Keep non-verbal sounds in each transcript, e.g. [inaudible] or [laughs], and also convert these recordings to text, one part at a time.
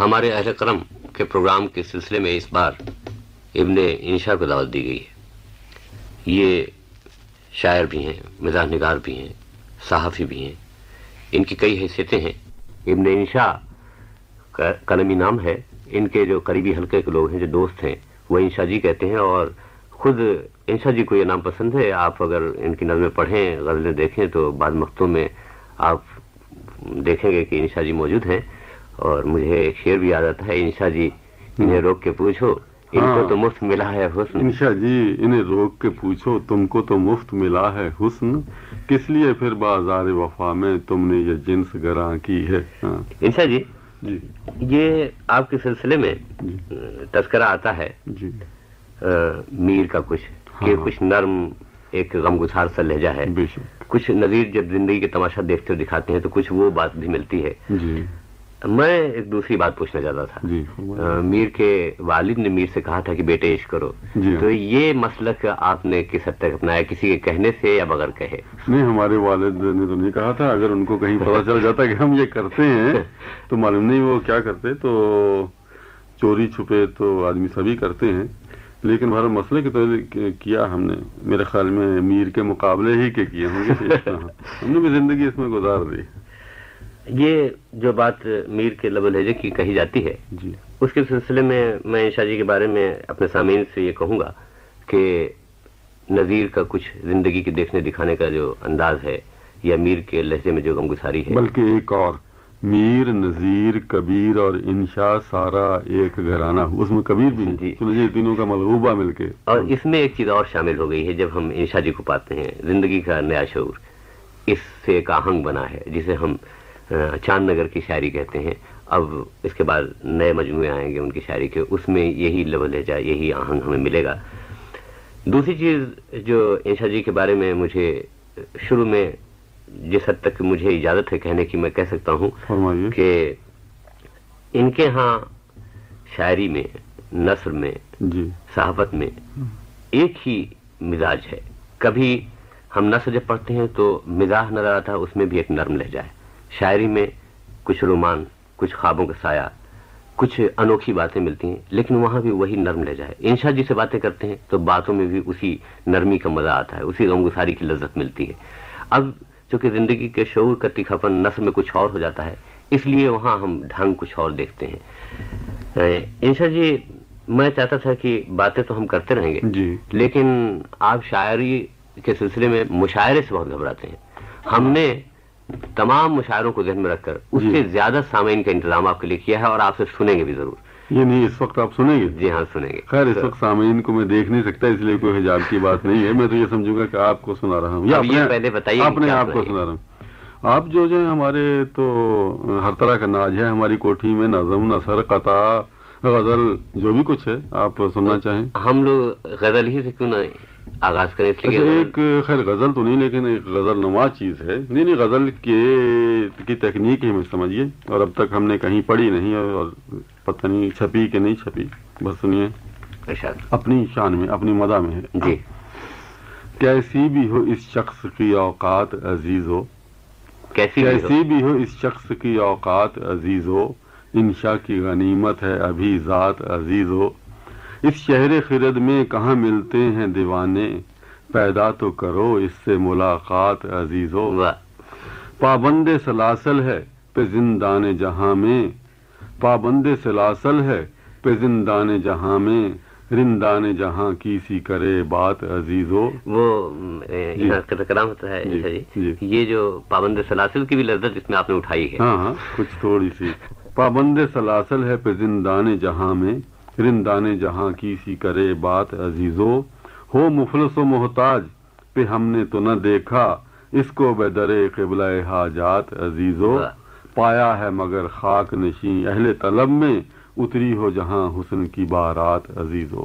ہمارے اہل کرم کے پروگرام کے سلسلے میں اس بار ابن انشا کو دعوت دی گئی ہے۔ یہ شاعر بھی ہیں، مزاح نگار بھی ہیں، صحافی بھی ہیں۔ ان کی کئی حیثیتیں ہیں۔ ابن انشا کا قلمی نام ہے۔ ان کے جو قریبی حلقے کے لوگ ہیں، جو دوست ہیں، وہ انشا جی کہتے ہیں اور خود انشا جی کو یہ نام پسند ہے۔ آپ اگر ان کی نظمیں پڑھیں، غزلیں دیکھیں، تو بعض مختوں میں آپ دیکھیں گے کہ انشا جی موجود ہیں۔ اور مجھے ایک شعر بھی یاد آتا ہے انشا جی انہیں روک کے پوچھو۔ ان کو ہاں۔ تو مفت ملا ہے حسن۔ انشا جی انہیں روک کے پوچھو تم کو تو مفت ملا ہے حسن۔ کس لیے پھر بازار وفا میں تم نے یہ جنس گراں کی ہے؟ ہاں۔ انشا جی جی۔ یہ آپ کے سلسلے میں جی۔ تذکرہ آتا ہے۔ جی۔ میر کا کچھ کہ ہاں۔ کچھ نرم ایک غم گسار سا لہجہ ہے۔ کچھ نظیر جب زندگی کے تماشا دیکھتے ہوئے دکھاتے ہیں تو کچھ وہ بات بھی ملتی ہے۔ جی۔ میں ایک دوسری بات پوچھنا چاہتا تھا۔ جی میر کے والد نے میر سے کہا تھا کہ بیٹے عشق کرو۔ جی تو یہ مسلک آپ نے کس حد تک اپنایا؟ کسی کے کہنے سے یا بغیر کہے؟ نہیں ہمارے والد نے تو نہیں کہا تھا۔ اگر ان کو کہیں پتا چل جاتا کہ ہم یہ کرتے ہیں تو معلوم نہیں وہ کیا کرتے۔ تو چوری چھپے تو آدمی سبھی کرتے ہیں۔ لیکن ہر مسئلے کے تو کیا ہم نے؟ میرے خیال میں میر کے مقابلے ہی کے کیے ہوں گے۔ [laughs] ہم نے بھی زندگی اس میں گزار دی۔ یہ جو بات میر کے لب و لہجے کی کہی جاتی ہے جی۔ اس کے سلسلے میں میں شاہ جی کے بارے میں اپنے سامعین سے یہ کہوں گا کہ نذیر کا کچھ زندگی کے دیکھنے دکھانے کا جو انداز ہے یا میر کے لہجے میں جو غمگساری ہے۔ بلکہ ایک اور میر نذیر کبیر اور انشا سارا ایک گھرانہ اس میں کبیر بھی جی۔ سمجھے یہ تینوں کا ملغوبہ مل کے۔ اور اس میں ایک چیز اور شامل ہو گئی ہے جب ہم انشا جی کو پاتے ہیں زندگی کا نیا شعور اس سے ایک آہنگ بنا ہے جسے ہم چاند نگر کی شاعری کہتے ہیں۔ اب اس کے بعد نئے مجموعے آئیں گے ان کی شاعری کے۔ اس میں یہی لب لہجہ یہی آہنگ ہمیں ملے گا۔ دوسری چیز جو انشا جی کے بارے میں مجھے شروع میں جس حد تک مجھے اجازت ہے کہنے کی میں کہہ سکتا ہوں کہ ان کے ہاں شاعری میں نثر میں جی۔ صحافت میں ایک ہی مزاج ہے۔ کبھی ہم نثر جب پڑھتے ہیں تو مزاح نظر آتا ہے اس میں بھی ایک نرم لہجہ ہے۔ شاعری میں کچھ رومان کچھ خوابوں کا سایہ کچھ انوکھی باتیں ملتی ہیں لیکن وہاں بھی وہی نرم لہجہ ہے۔ انشا جی سے باتیں کرتے ہیں تو باتوں میں بھی اسی نرمی کا مزہ آتا ہے اسی غمگساری کی لذت ملتی ہے۔ اب چونکہ زندگی کے شعور کا تیکھاپن نثر میں کچھ اور ہو جاتا ہے اس لیے وہاں ہم ڈھنگ کچھ اور دیکھتے ہیں۔ انشا جی میں چاہتا تھا کہ باتیں تو ہم کرتے رہیں گے جی۔ لیکن آپ شاعری کے سلسلے میں مشاعرے سے بہت گھبراتے ہیں۔ ہم نے تمام مشاعروں کو ذہن میں رکھ کر اس جی۔ سے زیادہ سامعین کا انتظام آپ کے لیے کیا ہے اور آپ سے سنیں گے بھی ضرور۔ یہ نہیں اس وقت آپ سنیں گے؟ جی ہاں سنیں گے۔ خیر اس وقت سامعین کو میں دیکھ نہیں سکتا اس لیے کوئی حجاب کی بات نہیں ہے۔ میں تو یہ سمجھوں گا کہ آپ کو سنا رہا ہوں۔ یہ پہلے بتائیے اپنے آپ کو؟ سنا رہا ہوں۔ آپ جو جو ہمارے تو ہر طرح کا ناج ہے۔ ہماری کوٹھی میں نظم نثر قطع غزل جو بھی کچھ ہے آپ سننا چاہیں۔ ہم لوگ غزل ہی سے کیوں نہ آغاز کریں اس لیے ایک خیر غزل تو نہیں لیکن ایک غزل نما چیز ہے۔ نہیں نہیں غزل کے کی تکنیک ہی میں سمجھیے۔ اور اب تک ہم نے کہیں پڑھی نہیں اور پتہ نہیں چھپی کہ نہیں چھپی۔ بس سنیے۔ اپنی شان میں اپنی مدہ میں ہے۔ جی۔ کیسی بھی ہو اس شخص کی اوقات عزیز ہو۔ کیسی بھی ہو۔ کیسی بھی ہو اس شخص کی اوقات عزیز ہو۔ انشا کی غنیمت ہے ابھی ذات عزیز ہو۔ اس شہر خرد میں کہاں ملتے ہیں دیوانے؟ پیدا تو کرو اس سے ملاقات عزیز ہو واہ پابند سلاسل ہے پہ زندان جہاں میں۔ پابند سلاسل ہے پہ زندان جہاں میں۔ رندان جہاں کی سی کرے بات عزیز ہو وہ جی۔ کلام ہوتا ہے جی، جی۔ جی۔ یہ جو پابند سلاسل کی بھی لذت اس میں آپ نے اٹھائی ہے۔ ہاں ہاں کچھ تھوڑی سی۔ پابند سلاسل ہے پہ زندان جہاں میں۔ رندان جہاں کی سی کرے بات عزیزو ہو مفلس و محتاج پہ ہم نے تو نہ دیکھا اس کو بے در قبلہ حاجات عزیزو۔ پایا ہے مگر خاک نشیں اہل طلب میں اتری ہو جہاں حسن کی بارات عزیزو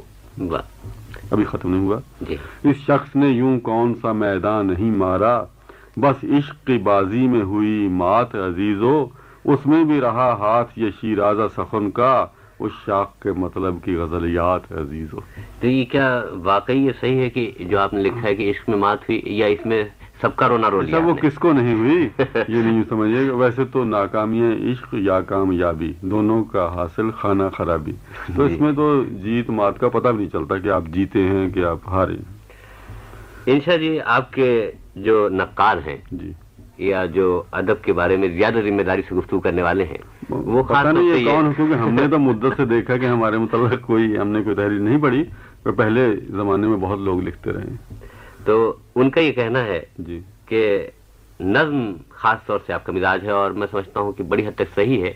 ابھی ختم نہیں ہوا؟ جی۔ اس شخص نے یوں کون سا میدان نہیں مارا بس عشق کی بازی میں ہوئی مات عزیزو اس میں بھی رہا ہاتھ یہ شیرازہ سخن کا اس شاخ کے مطلب کی غزلیات عزیزو تو یہ کیا واقعی یہ صحیح ہے کہ جو آپ نے لکھا ہے کہ عشق میں مات ہوئی یا اس میں سب کا رونا رو اچھا لیا وہ۔ کس کو نہیں ہوئی؟ [laughs] یہ نہیں سمجھیے گا۔ ویسے تو ناکامی عشق یا کامیابی دونوں کا حاصل خانہ خرابی۔ تو جی۔ اس میں تو جیت مات کا پتہ بھی نہیں چلتا کہ آپ جیتے ہیں کہ آپ ہارے ہیں۔ انشا جی آپ کے جو نقال ہیں جی۔ یا جو ادب کے بارے میں زیادہ ذمہ داری سے گفتگو کرنے والے ہیں وہ خاص پتہ طور نہیں کون کیونکہ ہم نے تو مدت سے دیکھا کہ ہمارے متعلق کوئی ہم نے کوئی تحریر نہیں پڑھی پر پہلے زمانے میں بہت لوگ لکھتے رہے تو ان کا یہ کہنا ہے جی۔ کہ نظم خاص طور سے آپ کا مزاج ہے اور میں سمجھتا ہوں کہ بڑی حد تک صحیح ہے۔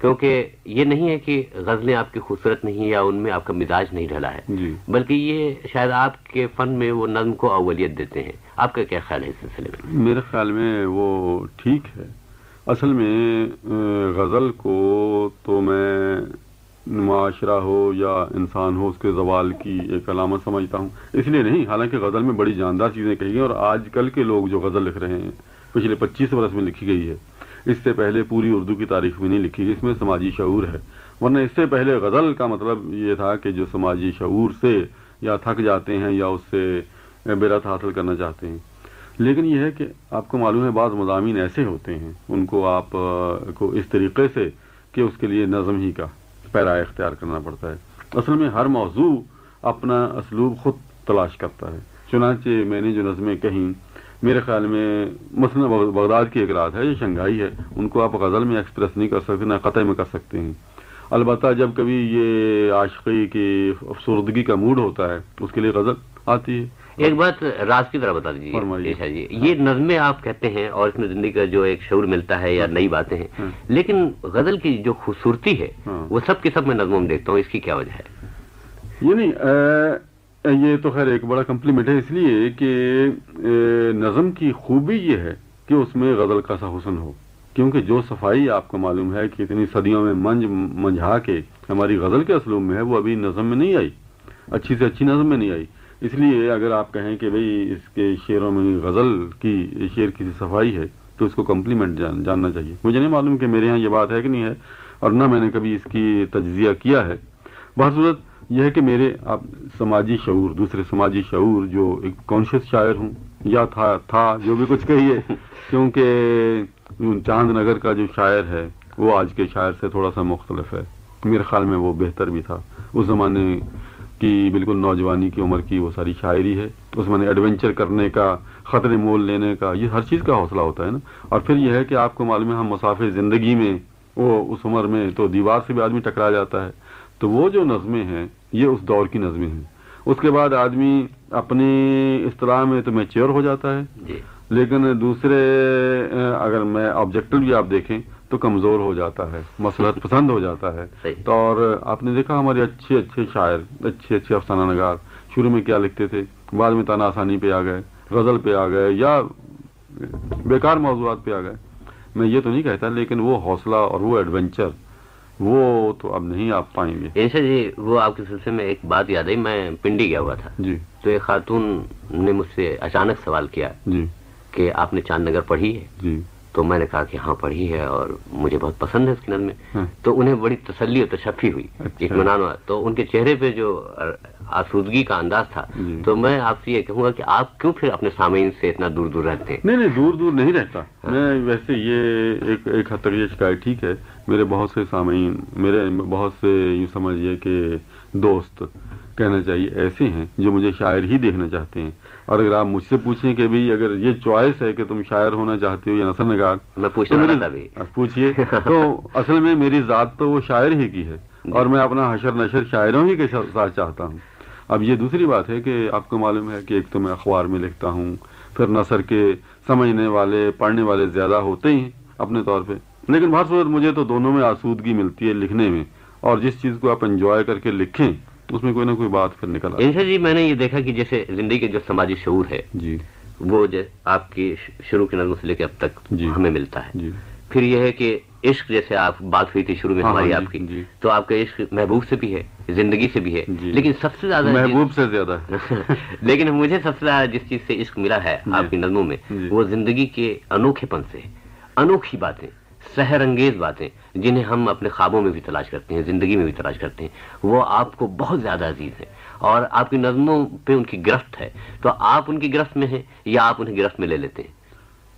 کیونکہ یہ نہیں ہے کہ غزلیں آپ کی خوبصورت نہیں یا ان میں آپ کا مزاج نہیں ڈھلا ہے۔ جی۔ بلکہ یہ شاید آپ کے فن میں وہ نظم کو اولیت دیتے ہیں۔ آپ کا کیا خیال ہے اس سلسلے میں؟ میرے خیال میں وہ ٹھیک ہے۔ اصل میں غزل کو تو میں معاشرہ ہو یا انسان ہو اس کے زوال کی ایک علامت سمجھتا ہوں۔ اس لیے نہیں حالانکہ غزل میں بڑی جاندار چیزیں کہی گئی اور آج کل کے لوگ جو غزل لکھ رہے ہیں پچھلے پچیس برس میں لکھی گئی ہے۔ اس سے پہلے پوری اردو کی تاریخ میں نہیں لکھی، اس میں سماجی شعور ہے۔ ورنہ اس سے پہلے غزل کا مطلب یہ تھا کہ جو سماجی شعور سے یا تھک جاتے ہیں یا اس سے بیرت حاصل کرنا چاہتے ہیں۔ لیکن یہ ہے کہ آپ کو معلوم ہے بعض مضامین ایسے ہوتے ہیں، ان کو آپ کو اس طریقے سے کہ اس کے لیے نظم ہی کا پیرا اختیار کرنا پڑتا ہے۔ اصل میں ہر موضوع اپنا اسلوب خود تلاش کرتا ہے۔ چنانچہ میں نے جو نظمیں کہیں میرے خیال میں مثلا بغ- بغداد کی ایک رات ہے یہ شنگھائی ہے۔ ان کو آپ غزل میں ایکسپریس نہیں کر سکتے نہ قطع میں کر سکتے ہیں۔ البتہ جب کبھی یہ عاشقی کی افسردگی کا موڈ ہوتا ہے اس کے لیے غزل آتی ہے۔ ایک بات راز کی طرح بتا دیجیے جی یہ نظمیں آپ کہتے ہیں اور اس میں زندگی کا جو ایک شعور ملتا ہے یا نئی باتیں ہیں ہاں۔ لیکن غزل کی جو خوبصورتی ہے ہاں۔ وہ سب کے سب میں نظموں میں دیکھتا ہوں اس کی کیا وجہ ہے؟ یہ نہیں اے، یہ تو خیر ایک بڑا کمپلیمنٹ ہے اس لیے کہ نظم کی خوبی یہ ہے کہ اس میں غزل کا سا حسن ہو۔ کیونکہ جو صفائی آپ کو معلوم ہے کہ اتنی صدیوں میں منج منجھا کے ہماری غزل کے اسلوب میں ہے وہ ابھی نظم میں نہیں آئی۔ اچھی سے اچھی نظم میں نہیں آئی۔ اس لیے اگر آپ کہیں کہ بھئی اس کے شعروں میں غزل کی شعر کی صفائی ہے تو اس کو کمپلیمنٹ جان, جاننا چاہیے۔ مجھے نہیں معلوم کہ میرے ہاں یہ بات ہے کہ نہیں ہے اور نہ میں نے کبھی اس کی تجزیہ کیا ہے۔ بہت صورت یہ ہے کہ میرے آپ سماجی شعور دوسرے سماجی شعور جو ایک کانشیس شاعر ہوں یا تھا تھا جو بھی کچھ کہیے [laughs] کیونکہ چاند نگر کا جو شاعر ہے وہ آج کے شاعر سے تھوڑا سا مختلف ہے۔ میرے خیال میں وہ بہتر بھی تھا۔ اس زمانے کی بالکل نوجوانی کی عمر کی وہ ساری شاعری ہے۔ اس میں ایڈونچر کرنے کا خطرے مول لینے کا یہ ہر چیز کا حوصلہ ہوتا ہے نا۔ اور پھر یہ ہے کہ آپ کو معلوم ہے ہم مسافر زندگی میں وہ اس عمر میں تو دیوار سے بھی آدمی ٹکرا جاتا ہے۔ تو وہ جو نظمیں ہیں یہ اس دور کی نظمیں ہیں۔ اس کے بعد آدمی اپنی اصطلاح میں تو میچور ہو جاتا ہے۔ جی۔ لیکن دوسرے اگر میں آبجیکٹو بھی آپ دیکھیں تو کمزور ہو جاتا ہے مسلط پسند ہو جاتا ہے۔ تو اور آپ نے دیکھا ہمارے اچھے اچھے شاعر اچھے اچھے افسانہ نگار شروع میں کیا لکھتے تھے؟ بعد میں تانا آسانی پہ آ گئے غزل پہ آ گئے یا بیکار موضوعات پہ آ گئے۔ میں یہ تو نہیں کہتا لیکن وہ حوصلہ اور وہ ایڈونچر وہ تو اب نہیں آپ پائیں گے۔ عیشا جی وہ آپ کے سلسلے میں ایک بات یاد آئی میں پنڈی گیا ہوا تھا۔ جی۔ تو ایک خاتون نے مجھ سے اچانک سوال کیا جی۔ کہ آپ نے چاند نگر پڑھی ہے؟ جی۔ تو میں نے کہا کہ ہاں پڑھی ہے اور مجھے بہت پسند ہے اس کی نظمیں ہاں۔ تو انہیں بڑی تسلی اور تشفی ہوئی اچھا۔ اطمینان ہوا تو ان کے چہرے پہ جو آسودگی کا انداز تھا جی۔ تو میں آپ سے یہ کہوں گا کہ آپ کیوں پھر اپنے سامعین سے اتنا دور دور رہتے ہیں؟ نہیں نہیں دور دور نہیں رہتا۔ میں ویسے یہ ایک ایک حد تک یہ شکایت ٹھیک ہے میرے بہت سے سامعین میرے بہت سے یوں سمجھیے کہ دوست کہنا چاہیے ایسے ہیں جو مجھے شاعر ہی دیکھنا چاہتے ہیں۔ اور اگر آپ مجھ سے پوچھیں کہ بھئی اگر یہ چوائس ہے کہ تم شاعر ہونا چاہتے ہو یا نثر نگار میں پوچھیے تو اصل میں میری ذات تو وہ شاعر ہی کی ہے۔ اور میں اپنا حشر نشر شاعروں ہی کے ساتھ چاہتا ہوں۔ اب یہ دوسری بات ہے کہ آپ کو معلوم ہے کہ ایک تو میں اخبار میں لکھتا ہوں پھر نثر کے سمجھنے والے پڑھنے والے زیادہ ہوتے ہی ہیں اپنے طور پہ۔ لیکن بہت صورت مجھے تو دونوں میں آسودگی ملتی ہے لکھنے میں اور جس چیز کو آپ انجوائے کر کے لکھیں اس میں کوئی نہ کوئی بات پھر نکل انشا جی میں نے یہ دیکھا کہ جیسے زندگی کے جو سماجی شعور ہے جی وہ جو آپ کی شروع کی نظموں سے لے کے اب تک جی۔ ہمیں ملتا ہے جی پھر یہ ہے کہ عشق جیسے آپ بات ہوئی تھی شروع میں ہاں، ہماری ہاں، آپ جی، کی جی۔ تو آپ کا عشق محبوب سے بھی ہے زندگی سے بھی ہے جی۔ لیکن سب سے زیادہ محبوب سے زیادہ [laughs] لیکن مجھے سب سے زیادہ جس چیز سے عشق ملا ہے۔ آپ کی نظموں میں۔ وہ زندگی کے انوکھے پن سے انوکھی باتیں سحر انگیز باتیں جنہیں ہم اپنے خوابوں میں بھی تلاش کرتے ہیں، زندگی میں بھی تلاش کرتے ہیں۔ وہ آپ کو بہت زیادہ عزیز ہیں۔ اور آپ کی نظموں پہ ان کی گرفت ہے۔ تو آپ ان کی گرفت میں ہیں یا آپ انہیں گرفت میں لے لیتے ہیں؟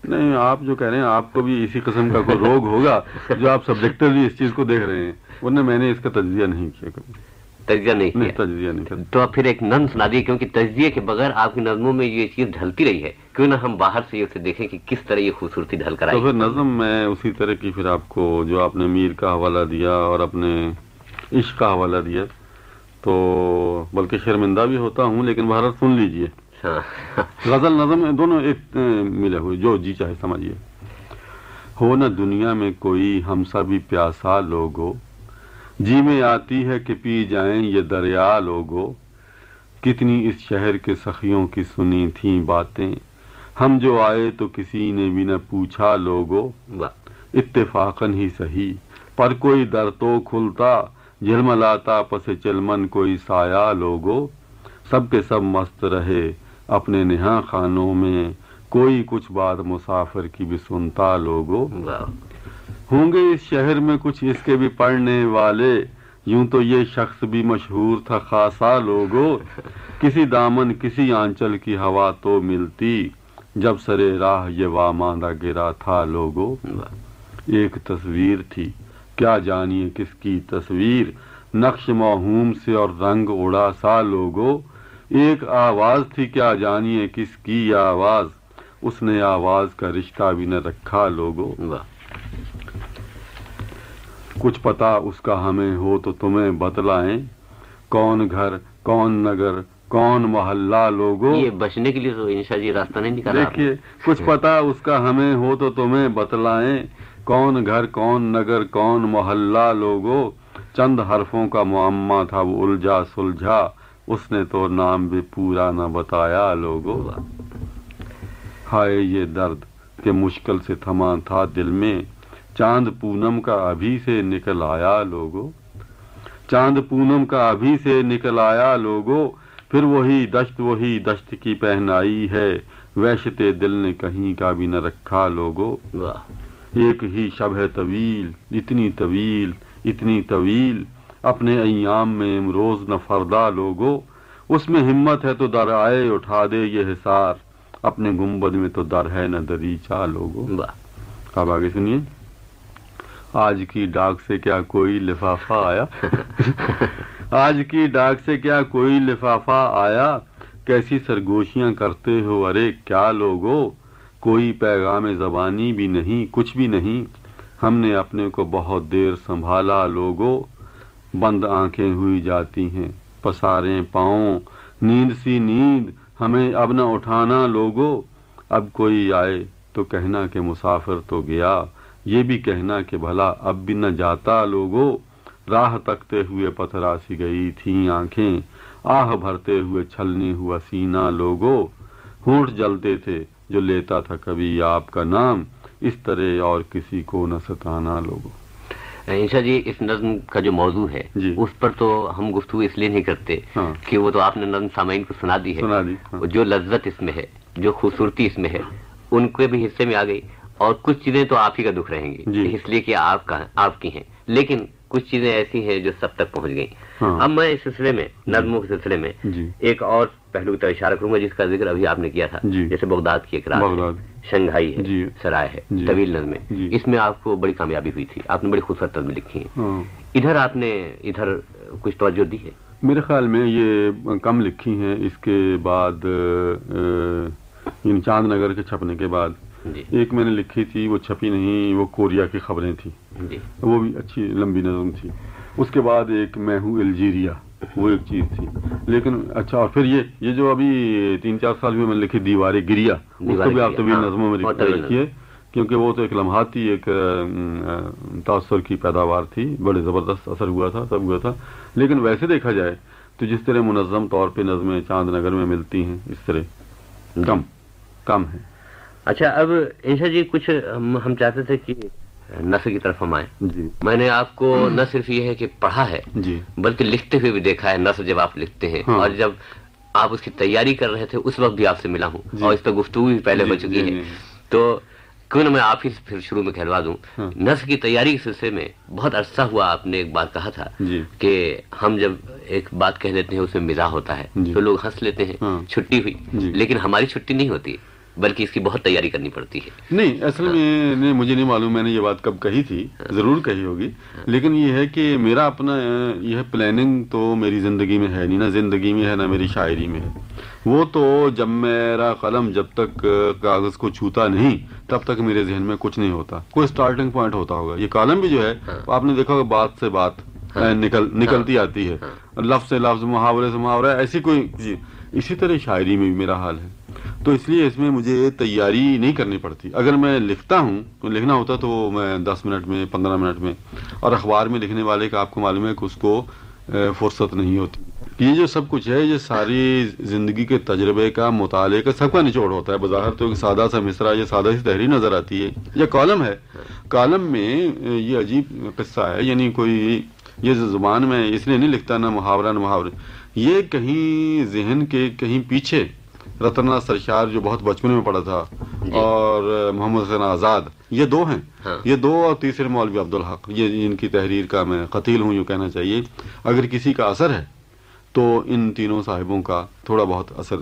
نہیں، آپ جو کہہ رہے ہیں، آپ کو بھی اسی قسم کا کوئی روگ ہوگا جو آپ سبجیکٹلی اس چیز کو دیکھ رہے ہیں۔ ورنہ میں نے اس کا تجزیہ نہیں کیا کبھی۔ تجزیہ نہیں کیا۔ تجزیہ نہیں تو اب پھر ایک نظم سنا دیے کیونکہ تجزیے کے بغیر آپ کی نظموں میں یہ چیز ڈھلتی رہی ہے۔ کیوں نہ ہم باہر سے اسے دیکھیں کہ کس طرح یہ خوبصورتی ڈھل کر تو آئی پھر نظم میں اسی طرح کی پھر آپ کو جو آپ نے میر کا حوالہ دیا اور اپنے عشق کا حوالہ دیا تو بلکہ شرمندہ بھی ہوتا ہوں لیکن بھارت سن لیجیے۔ ہاں۔ غزل نظم دونوں ایک ملے ہوئے۔ جو جی چاہے سمجھیے۔ ہو نہ دنیا میں کوئی ہم سا بھی پیاسا لوگو جی میں آتی ہے کہ پی جائیں یہ دریا لوگو۔ کتنی اس شہر کے سخیوں کی سنی تھیں باتیں۔ ہم جو آئے تو کسی نے بھی نہ پوچھا لوگو۔ واہ اتفاقاً ہی صحیح۔ پر کوئی در تو کھلتا جھلملاتا پس چلمن کوئی سایہ لوگو۔ سب کے سب مست رہے اپنے نہا خانوں میں۔ کوئی کچھ بات مسافر کی بھی سنتا لوگو۔ واہ ہوں گے اس شہر میں کچھ اس کے بھی پڑھنے والے؟ یوں تو یہ شخص بھی مشہور تھا خاصا لوگو کسی دامن، کسی آنچل کی ہوا تو ملتی۔ جب سرے راہ یہ واماندہ گرا تھا لوگو ایک تصویر تھی۔ کیا جانیے کس کی تصویر؟ نقش موہوم سے اور رنگ اڑا سا لوگو ایک آواز تھی، کیا جانیے کس کی آواز؟ اس نے آواز کا رشتہ بھی نہ رکھا لوگو کچھ پتا اس کا ہمیں ہو تو تمہیں بتلائیں۔ کون گھر کون نگر کون محلہ لوگو یہ بچنے کے لیے تو انشاء جی راستہ نہیں نکالا۔ دیکھیے کچھ پتا اس کا ہمیں ہو تو تمہیں بتلائیں۔ کون گھر کون نگر کون محلہ لوگو چند حرفوں کا معمہ تھا وہ الجھا سلجھا۔ اس نے تو نام بھی پورا نہ بتایا لوگو واہ۔ ہائے یہ درد کہ مشکل سے تھما تھا دل میں۔ چاند پونم کا ابھی سے نکل آیا لوگو۔ چاند پونم کا ابھی سے نکل آیا لوگو۔ پھر وہی دشت وہی دشت کی پہنائی ہے۔ ویشتے دل نے کہیں کا بھی نہ رکھا لوگو۔ ایک ہی شب ہے طویل اتنی طویل اتنی طویل۔ اپنے ایام میں امروز نہ فردا لوگو۔ اس میں ہمت ہے تو در آئے اٹھا دے یہ حصار۔ اپنے گنبد میں تو در ہے نہ دریچہ لوگو۔ اب آگے سنیے۔ آج کی ڈاک سے کیا کوئی لفافہ آیا؟ آج کی ڈاک سے کیا کوئی لفافہ آیا؟ کیسی سرگوشیاں کرتے ہو؟ ارے کیا لوگو، کوئی پیغام زبانی بھی نہیں، کچھ بھی نہیں۔ ہم نے اپنے کو بہت دیر سنبھالا لوگو، بند آنکھیں ہوئی جاتی ہیں، پساریں پاؤں۔ نیند سی نیند، ہمیں اب نہ اٹھانا لوگو۔ اب کوئی آئے تو کہنا کہ مسافر تو گیا۔ یہ بھی کہنا کہ بھلا اب بھی نہ جاتا لوگو راہ تکتے ہوئے پتھرا سی گئی تھیں آنکھیں آہ بھرتے ہوئے چھلنی ہوا سینہ لوگو ہونٹ جلتے تھے جو لیتا تھا کبھی آپ کا نام اس طرح اور کسی کو نہ ستانا لوگو انشا جی اس نظم کا جو موضوع ہے جی۔ اس پر تو ہم گفتگو اس لیے نہیں کرتے ہاں۔ کہ وہ تو آپ نے نظم سامعین کو سنا دی ہے سنا دی ہاں۔ جو لذت اس میں ہے جو خوبصورتی اس میں ہے ان کے بھی حصے میں آ گئی اور کچھ چیزیں تو آپ ہی کا دکھ رہیں گی جی۔ اس لیے کہ آپ کا آپ کی ہیں لیکن کچھ چیزیں ایسی ہیں جو سب تک پہنچ گئیں ہاں۔ اب میں اس سلسلے میں نظموں کے سلسلے میں جی ایک اور پہلو کی طرف اشارہ کروں گا جس کا ذکر ابھی آپ نے کیا تھا جی۔ جیسے بغداد کی ایک رات ہے بغداد۔ شنگھائی ہے جی۔ سرائے ہے۔ طویل نظمیں۔ اس میں آپ کو بڑی کامیابی ہوئی تھی آپ نے بڑی خوبصورت نظمیں لکھی ہیں ہاں ادھر آپ نے ادھر کچھ توجہ دی ہے میرے خیال میں یہ کم لکھی ہیں اس کے بعد یعنی چاند نگر کے چھپنے کے بعد ایک میں نے لکھی تھی وہ چھپی نہیں وہ کوریا کی خبریں تھیں۔ جی۔ وہ بھی اچھی لمبی نظم تھی۔ اس کے بعد ایک میں ہوں الجیریا وہ ایک چیز تھی۔ لیکن اچھا اور پھر یہ یہ جو ابھی تین چار سال میں میں نے لکھی دیوار گریا اس کو بھی آپ طویل ہاں، نظموں میں طویل رکھیے کیونکہ وہ تو ایک لمحاتی ایک تاثر کی پیداوار تھی۔ بڑے زبردست اثر ہوا تھا سب ہوا تھا۔ لیکن ویسے دیکھا جائے تو جس طرح منظم طور پہ نظمیں چاند نگر میں ملتی ہیں اس طرح کم کم ہے اچھا اب انشا جی کچھ ہم چاہتے تھے کہ نثر کی طرف ہم آئیں جی میں نے آپ کو نہ صرف یہ ہے کہ پڑھا ہے جی بلکہ لکھتے ہوئے بھی دیکھا ہے نثر جب آپ لکھتے ہیں ہاں۔ اور جب آپ اس کی تیاری کر رہے تھے اس وقت بھی آپ سے ملا ہوں جی۔ اور اس پہ گفتگو بھی پہلے جی، ہو چکی جی، ہے جی۔ تو کیوں نہ میں آپ ہی پھر شروع میں کہلوا دوں ہاں۔ نثر کی تیاری کے سلسلے میں بہت عرصہ ہوا آپ نے ایک بات کہا تھا جی کہ ہم جب ایک بات کہہ دیتے ہیں اس میں مزاح ہوتا ہے جی تو لوگ ہنس لیتے ہیں ہاں۔ چھٹی ہوئی جی۔ لیکن ہماری چھٹی نہیں ہوتی بلکہ اس کی بہت تیاری کرنی پڑتی ہے۔ نہیں اصل میں نہیں مجھے نہیں معلوم میں نے یہ بات کب کہی تھی ضرور کہی ہوگی۔ لیکن یہ ہے کہ میرا اپنا یہ پلاننگ تو میری زندگی میں ہے نہیں نہ زندگی میں ہے نہ میری شاعری میں ہے۔ وہ تو جب میرا قلم جب تک کاغذ کو چھوتا نہیں تب تک میرے ذہن میں کچھ نہیں ہوتا۔ کوئی سٹارٹنگ پوائنٹ ہوتا ہوگا۔ یہ کالم بھی جو ہے آپ نے دیکھا ہوگا بات سے بات اہ، نکل نکلتی آتی ہے۔ لفظ سے لفظ محاورے سے محاورہ ایسی کوئی اسی طرح شاعری میں بھی میرا حال ہے۔ تو اس لیے اس میں مجھے تیاری نہیں کرنی پڑتی۔ اگر میں لکھتا ہوں، تو لکھنا ہوتا تو میں دس منٹ میں، پندرہ منٹ میں، اور اخبار میں لکھنے والے کا آپ کو معلوم ہے کہ اس کو فرصت نہیں ہوتی۔ یہ جو سب کچھ ہے، یہ ساری زندگی کے تجربے کا مطالعے کا سب کا نچوڑ ہوتا ہے۔ بظاہر تو ایک سادہ سا مصرع یا سادہ سی تحریر نظر آتی ہے۔ یا کالم ہے۔ کالم میں یہ عجیب قصہ ہے۔ یعنی کوئی، یہ زبان میں اس لیے نہیں لکھتا، نہ محاورہ، نہ محاورے۔ یہ کہیں ذہن کے کہیں پیچھے رتنا سرشار جو بہت بچپن میں پڑھا تھا اور محمد حسین آزاد یہ دو ہیں۔ ہاں۔ یہ دو اور تیسرے مولوی عبدالحق یہ ان کی تحریر کا میں قتیل ہوں یوں کہنا چاہیے۔ اگر کسی کا اثر ہے تو ان تینوں صاحبوں کا تھوڑا بہت اثر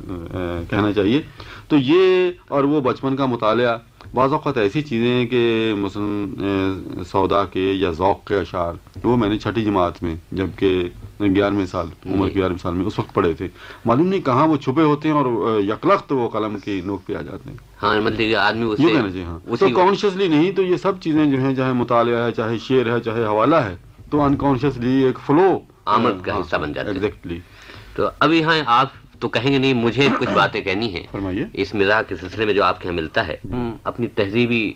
کہنا چاہیے۔ تو یہ اور وہ بچپن کا مطالعہ بعض اوقات ایسی چیزیں ہیں کہ مثلا سودا کے یا ذوق کے اشعار وہ میں نے چھٹی جماعت میں جبکہ گیارہویں سال عمر کے گیارہویں سال میں اس وقت پڑھے تھے۔ معلوم نہیں کہاں وہ چھپے ہوتے ہیں اور یکلخت وہ قلم کی نوک پہ آ جاتے ہیں۔ ہاں مطلب کہ آدمی اسے چاہیے ہاں۔ تو کانشیسلی نہیں تو یہ سب چیزیں جو ہیں چاہے مطالعہ ہے چاہے شعر ہے چاہے حوالہ ہے تو انکانشیسلی ایک فلو آمد کا حصہ بن ہیں۔ ایگزیکٹلی تو اب یہاں آپ تو کہیں گے نہیں مجھے [coughs] کچھ باتیں کہنی ہیں۔ اس مزاح کے سلسلے میں جو آپ کے یہاں ملتا ہے اپنی تہذیبی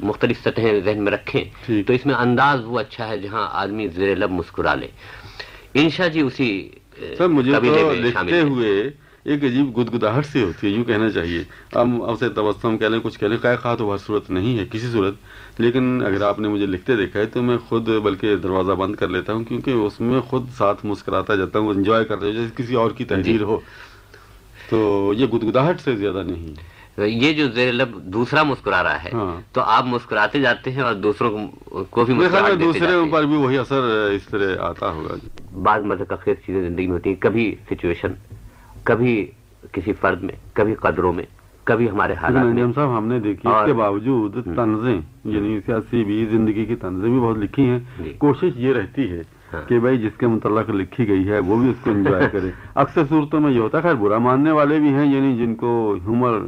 مختلف سطحیں ذہن میں رکھیں۔ تو اس میں انداز وہ اچھا ہے جہاں آدمی زیر لب مسکرا لے۔ انشا جی اسی مجھے لکھتے۔ ہوئے ایک عجیب گدگداہٹ سی ہوتی ہے یوں کہنا چاہیے۔ ہم اب سے تبسم کہہ لیں کچھ کہہ لیں قائق خواہ تو ہر صورت نہیں ہے کسی صورت۔ لیکن اگر آپ نے مجھے لکھتے دیکھا ہے تو میں خود بلکہ دروازہ بند کر لیتا ہوں کیونکہ اس میں خود ساتھ مسکراتا جاتا ہوں انجوائے کرتا ہوں جیسے کسی اور کی تحریر ہو۔ تو یہ گدگداہٹ سے زیادہ نہیں۔ یہ جو زیر لب دوسرا مسکرا رہا ہے ہاں۔ تو آپ مسکراتے جاتے ہیں اور دوسروں کو- بھی میں دیتے دوسرے جاتے ہیں۔ پر بھی وہی اثر اس طرح آتا ہوگا۔ بعض مذہب خیز چیزیں زندگی میں ہوتی ہیں کبھی سچویشن کبھی کسی فرد میں کبھی قدروں میں کبھی ہمارے حالات میں۔ صاحب ہم نے دیکھی اس کے باوجود تنزیں یعنی سیاسی بھی زندگی کی تنزیں بھی بہت لکھی ہیں۔ جی۔ کوشش یہ رہتی ہے ہاں۔ کہ بھائی جس کے متعلق لکھی گئی ہے وہ بھی اس کو انجوائے کرے۔ [laughs] اکثر صورتوں میں یہ ہوتا ہے خیر برا ماننے والے بھی ہیں یعنی جن کو ہیومر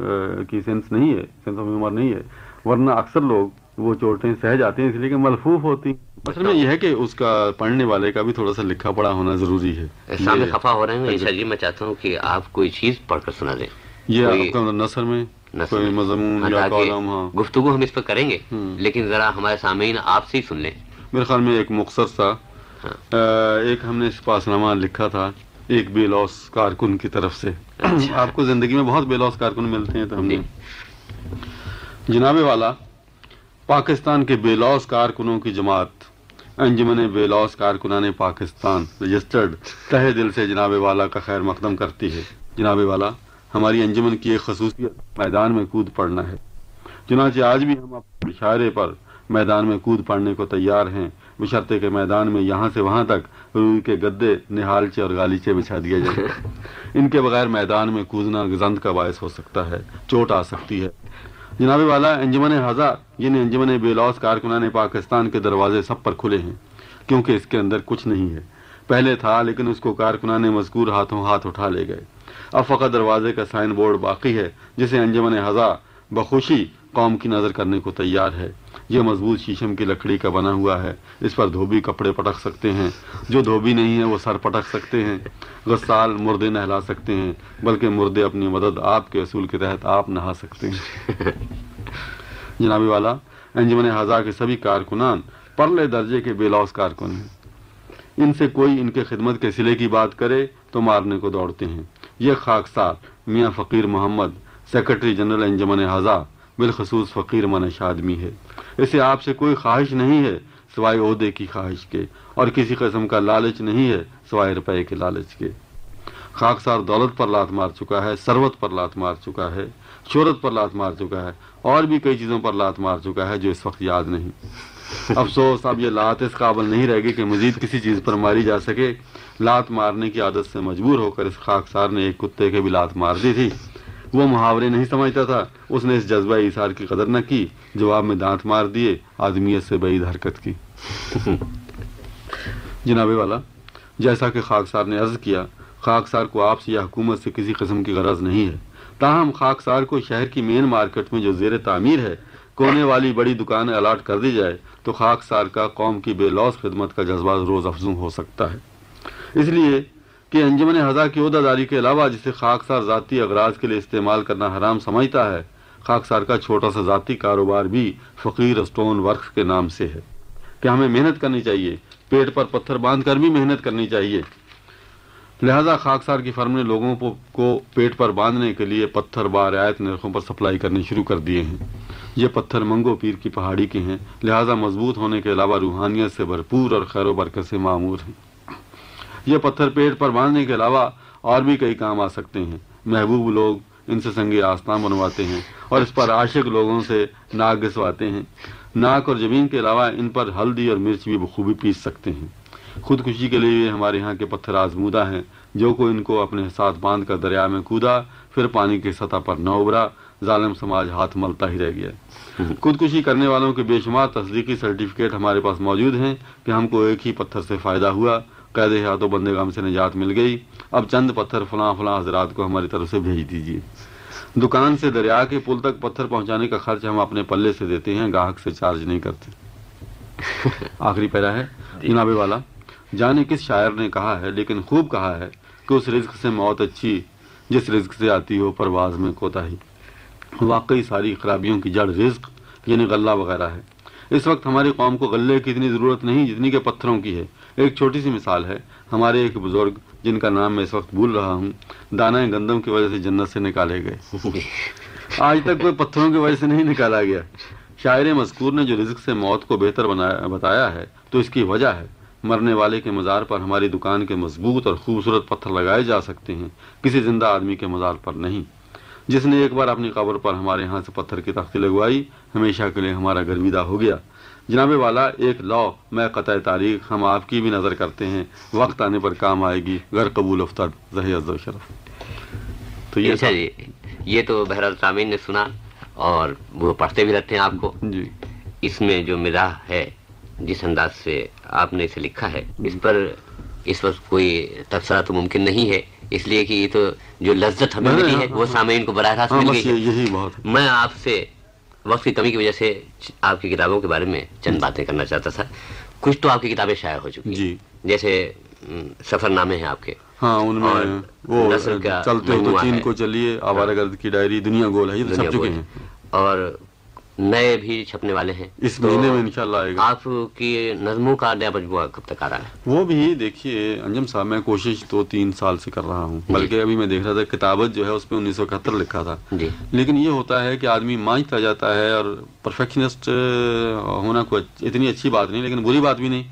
کی سینس نہیں ہے سینس آف ہیومر نہیں ہے۔ ورنہ اکثر لوگ وہ چوٹیں سہ جاتے ہیں اس لیے کہ ملفوف ہوتی اصل میں یہ ہے کہ اس کا پڑھنے والے کا بھی تھوڑا سا لکھا پڑھا ہونا ضروری ہے سامنے یہ- خفا ہو رہے ہیں جی میں چاہتا ہوں کہ آپ کوئی چیز پڑھ کر سنا دیں یہ کوئی- آپ کا نثر میں کوئی۔ مضمون یا کالم ہاں گفتگو ہم اس پر کریں گے۔ لیکن ذرا ہمارے سامعین آپ سے ہی سن لیں میرے خیال میں ایک مختصر سا ہاں۔ ایک ہم نے پاس نامہ لکھا تھا ایک بے لوس کارکن کی طرف سے اچھا۔ آپ کو زندگی میں بہت بے لوس کارکن ملتے ہیں تو ہم نے جی۔ جناب والا پاکستان کے بے لوس کارکنوں کی جماعت، انجمن بے لوس کارکنان پاکستان رجسٹرڈ تہ دل سے جناب والا کا خیر مقدم کرتی ہے۔ جناب والا، ہماری انجمن کی ایک خصوصیت میدان میں کود پڑنا ہے۔ چنانچہ آج بھی ہم اپنے اشارے پر میدان میں کود پڑنے کو تیار ہیں۔ بشرطے کے میدان میں یہاں سے وہاں تک روئی کے گدے نہالچے اور گالیچے بچھا دیا جائے ان کے بغیر میدان میں کودنا گزند کا باعث ہو سکتا ہے، چوٹ آ سکتی ہے۔ جناب والا، انجمن حضا یعنی انجمن بے لوس کارکنان پاکستان کے دروازے سب پر کھلے ہیں، کیونکہ اس کے اندر کچھ نہیں ہے۔ پہلے تھا، لیکن اس کو کارکنان مذکور ہاتھوں ہاتھ اٹھا لے گئے۔ اب فقط دروازے کا سائن بورڈ باقی ہے، جسے انجمن حضا بخوشی قوم کی نظر کرنے کو تیار ہے۔ یہ مضبوط شیشم کی لکڑی کا بنا ہوا ہے۔ اس پر دھوبی کپڑے پٹک سکتے ہیں۔ جو دھوبی نہیں ہے، وہ سر پٹک سکتے ہیں۔ غسال مردے نہلا سکتے ہیں، بلکہ مردے اپنی مدد آپ کے اصول کے تحت آپ نہا سکتے ہیں۔ [laughs] جناب والا، انجمن ہزار کے سبھی کارکنان پرلے درجے کے بے لوس کارکن ہیں۔ ان سے کوئی ان کے خدمت کے سلے کی بات کرے تو مارنے کو دوڑتے ہیں۔ یہ خاکسار میاں فقیر محمد، سیکرٹری جنرل انجمن ہزار بالخصوص فقیر منش آدمی ہے۔ اسے آپ سے کوئی خواہش نہیں ہے سوائے عہدے کی خواہش کے، اور کسی قسم کا لالچ نہیں ہے سوائے روپے کے لالچ کے۔ خاکسار دولت پر لات مار چکا ہے، ثروت پر لات مار چکا ہے، شہرت پر لات مار چکا ہے، اور بھی کئی چیزوں پر لات مار چکا ہے جو اس وقت یاد نہیں۔ افسوس، اب یہ لات اس قابل نہیں رہ گئی کہ مزید کسی چیز پر ماری جا سکے۔ لات مارنے کی عادت سے مجبور ہو کر اس خاکسار نے ایک کتے کے بھی لات مار دی تھی۔ وہ محاورے نہیں سمجھتا تھا۔ اس نے اس جذبہ ایثار کی قدر نہ کی جواب میں دانت مار دیے آدمیت سے بعید حرکت کی۔ [laughs] جناب والا جیسا کہ خاکسار نے عرض کیا خاکسار کو آپ سے یا حکومت سے کسی قسم کی غرض نہیں ہے۔ تاہم خاکسار کو شہر کی مین مارکیٹ میں جو زیر تعمیر ہے کونے والی بڑی دکان الاٹ کر دی جائے تو خاکسار کا قوم کی بے لوس خدمت کا جذبہ روز افزوں ہو سکتا ہے۔ اس لیے کہ انجمن ہزا کی عہدہ داری کے علاوہ جسے خاکسار ذاتی اغراض کے لیے استعمال کرنا حرام سمجھتا ہے، خاکسار کا چھوٹا سا ذاتی کاروبار بھی فقیر اسٹون ورکس کے نام سے ہے۔ کہ ہمیں محنت کرنی چاہیے، پیٹ پر پتھر باندھ کر بھی محنت کرنی چاہیے۔ لہذا خاکسار کی فرم نے لوگوں کو پیٹ پر باندھنے کے لیے پتھر بار رعایت نرخوں پر سپلائی کرنے شروع کر دیے ہیں۔ یہ پتھر منگو پیر کی پہاڑی کے ہیں، لہذا مضبوط ہونے کے علاوہ روحانیت سے بھرپور اور خیر و برکت سے معمور ہیں۔ یہ پتھر پیٹ پر باندھنے کے علاوہ اور بھی کئی کام آ سکتے ہیں۔ محبوب لوگ ان سے سنگی آستان بنواتے ہیں اور اس پر عاشق لوگوں سے ناک گسواتے ہیں۔ ناک اور زمین کے علاوہ ان پر ہلدی اور مرچ بھی بخوبی پیس سکتے ہیں۔ خودکشی کے لیے ہمارے یہاں کے پتھر آزمودہ ہیں۔ جو کو ان کو اپنے ساتھ باندھ کر دریا میں کودا، پھر پانی کی سطح پر نہ ابھرا، ظالم سماج ہاتھ ملتا ہی رہ گیا۔ خودکشی کرنے والوں کے بے شمار تصدیقی سرٹیفکیٹ ہمارے پاس موجود ہیں کہ ہم کو ایک ہی پتھر سے فائدہ ہوا۔ قید ہاتھوں بندے گام سے نجات مل گئی۔ اب چند پتھر فلاں فلاں حضرات کو ہماری طرف سے بھیج دیجیے دکان سے دریا کے پل تک پتھر پہنچانے کا خرچ ہم اپنے پلے سے دیتے ہیں گاہک سے چارج نہیں کرتے۔ [laughs] آخری پیرا ہے جناب والا۔ جانے کس شاعر نے کہا ہے لیکن خوب کہا ہے کہ اس رزق سے موت اچھی جس رزق سے آتی ہو پرواز میں کوتا ہی واقعی ساری خرابیوں کی جڑ رزق یعنی غلہ وغیرہ ہے۔ اس وقت ہماری قوم کو غلے کی اتنی ضرورت نہیں جتنی کہ پتھروں کی ہے۔ ایک چھوٹی سی مثال ہے ہمارے ایک بزرگ جن کا نام میں اس وقت بھول رہا ہوں دانا گندم کی وجہ سے جنت سے نکالے گئے۔ [laughs] آج تک کوئی پتھروں کی وجہ سے نہیں نکالا گیا۔ شاعر مذکور نے جو رزق سے موت کو بہتر بتایا ہے تو اس کی وجہ ہے۔ مرنے والے کے مزار پر ہماری دکان کے مضبوط اور خوبصورت پتھر لگائے جا سکتے ہیں۔ کسی زندہ آدمی کے مزار پر نہیں۔ جس نے ایک بار اپنی قبر پر ہمارے ہاں سے پتھر کی تختی لگوائی ہمیشہ کے لیے ہمارا گرویدہ ہو گیا۔ جناب والا ایک لا میں قطع تاریخ ہم آپ کی بھی نظر کرتے ہیں۔ وقت آنے پر کام آئے گی۔ غیر قبول افتاد و شرف۔ تو یہ اچھا جی یہ تو بہرحال سامعین نے سنا اور وہ پڑھتے بھی رہتے ہیں آپ کو۔ جی۔ اس میں جو مزاح ہے جس انداز سے آپ نے اسے لکھا ہے اس پر اس وقت کوئی تبصرہ تو ممکن نہیں ہے۔ اس لیے کہ یہ تو جو لذت ہمیں ملی ہے وہ سامعین کو براہ راست مل گئی میں آپ سے وقت کی کمی کی وجہ سے آپ کی کتابوں کے بارے میں چند باتیں کرنا چاہتا تھا۔ کچھ تو آپ کی کتابیں شائع ہو چکی جی۔ جیسے سفر نامے ہیں آپ کے۔ ہاں ان میں وہ چلتے تو چین کو چلیے آوارہ گرد کی ڈائری دنیا گول ہے یہ سب چکے ہیں۔ اور نئے بھی چھپنے والے ہیں اس مہینے میں انشاءاللہ آئے گا آپ کی نظموں کا نیا مجموعہ کب تک آ رہا ہے وہ بھی دیکھیے انجم صاحب میں کوشش تو تین سال سے کر رہا ہوں جی۔ بلکہ ابھی میں دیکھ رہا تھا کتابت جو ہے اس پہ انیس سو اکہتر لکھا تھا جی۔ لیکن یہ ہوتا ہے کہ آدمی مانجتا جاتا ہے اور پرفیکشنسٹ ہونا کوئی اتنی اچھی بات نہیں لیکن بری بات بھی نہیں۔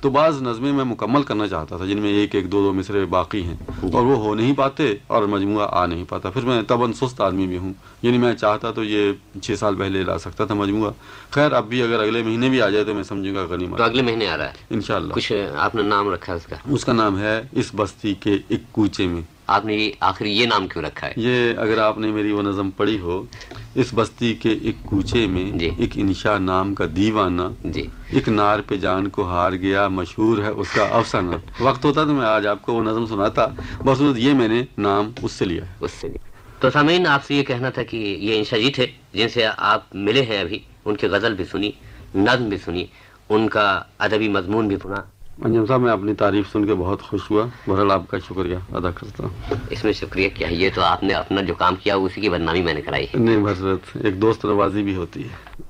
تو بعض نظمیں میں مکمل کرنا چاہتا تھا جن میں ایک ایک دو دو مصرے باقی ہیں۔ جی۔ اور وہ ہو نہیں پاتے اور مجموعہ آ نہیں پاتا۔ پھر میں تباً سست آدمی بھی ہوں۔ یعنی میں چاہتا تو یہ چھ سال پہلے لا سکتا تھا مجموعہ۔ خیر اب بھی اگر اگلے مہینے بھی آ جائے تو میں سمجھوں گا غنی تو اگلے مہینے آ رہا ہے۔ انشاءاللہ۔ کچھ آپ نے نام رکھا ہے اس کا؟ اس کا نام ہے اس بستی کے ایک کوچے میں۔ آپ نے آخری یہ نام کیوں رکھا ہے؟ یہ اگر آپ نے میری وہ نظم پڑھی ہو اس بستی کے ایک کوچے میں جی۔ ایک انشا نام کا دیوانہ جی۔ ایک نار پہ جان کو ہار گیا مشہور ہے اس کا افسانہ۔ وقت ہوتا تو میں آج آپ کو وہ نظم سناتا بس یہ میں نے نام اس سے لیا اس سے لیا۔ تو سامعین آپ سے یہ کہنا تھا کہ یہ انشا جی تھے جن سے آپ ملے ہیں ابھی ان کی غزل بھی سنی نظم بھی سنی ان کا ادبی مضمون بھی سنا۔ انجم صاحب میں اپنی تعریف سن کے بہت خوش ہوا۔ بہرحال آپ کا شکریہ ادا کرتا ہوں۔ اس میں شکریہ کیا یہ تو آپ نے اپنا جو کام کیا اسی کی بدنامی میں نے کرائی نہیں بس ایک دوست نوازی بھی ہوتی ہے۔